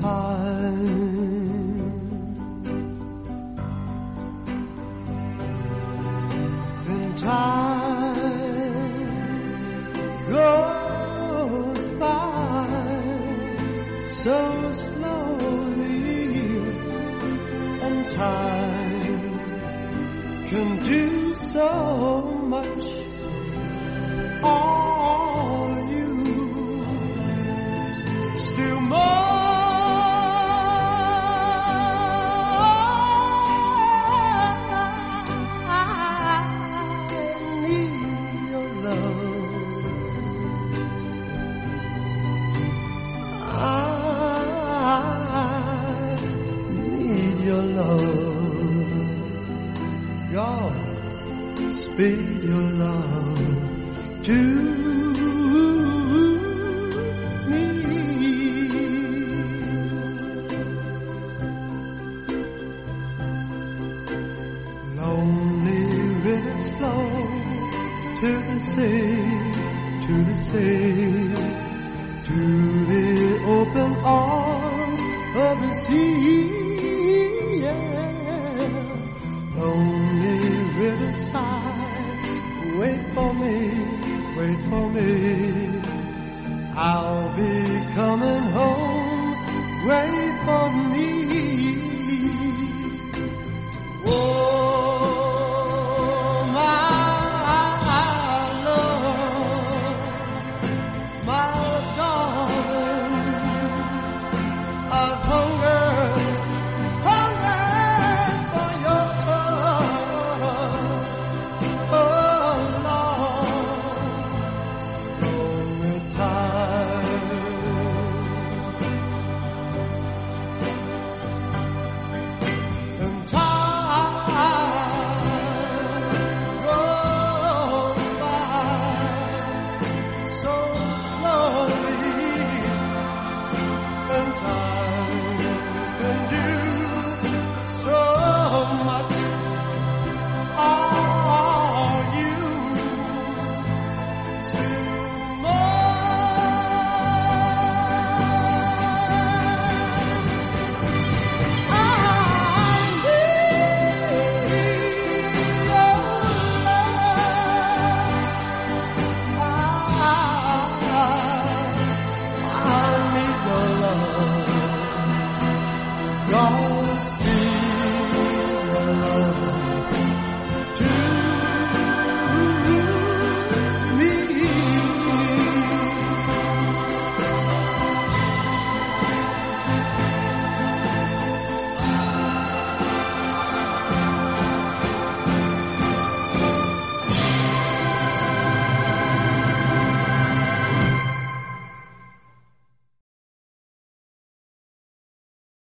Then time goes by so slowly, and time can do so much. Are you still mine? God, speed your love to me. Lonely rivers flow to the sea, to the sea, to the open arms of the sea. For me, wait for me. I'll be coming home, wait for me. Whoa.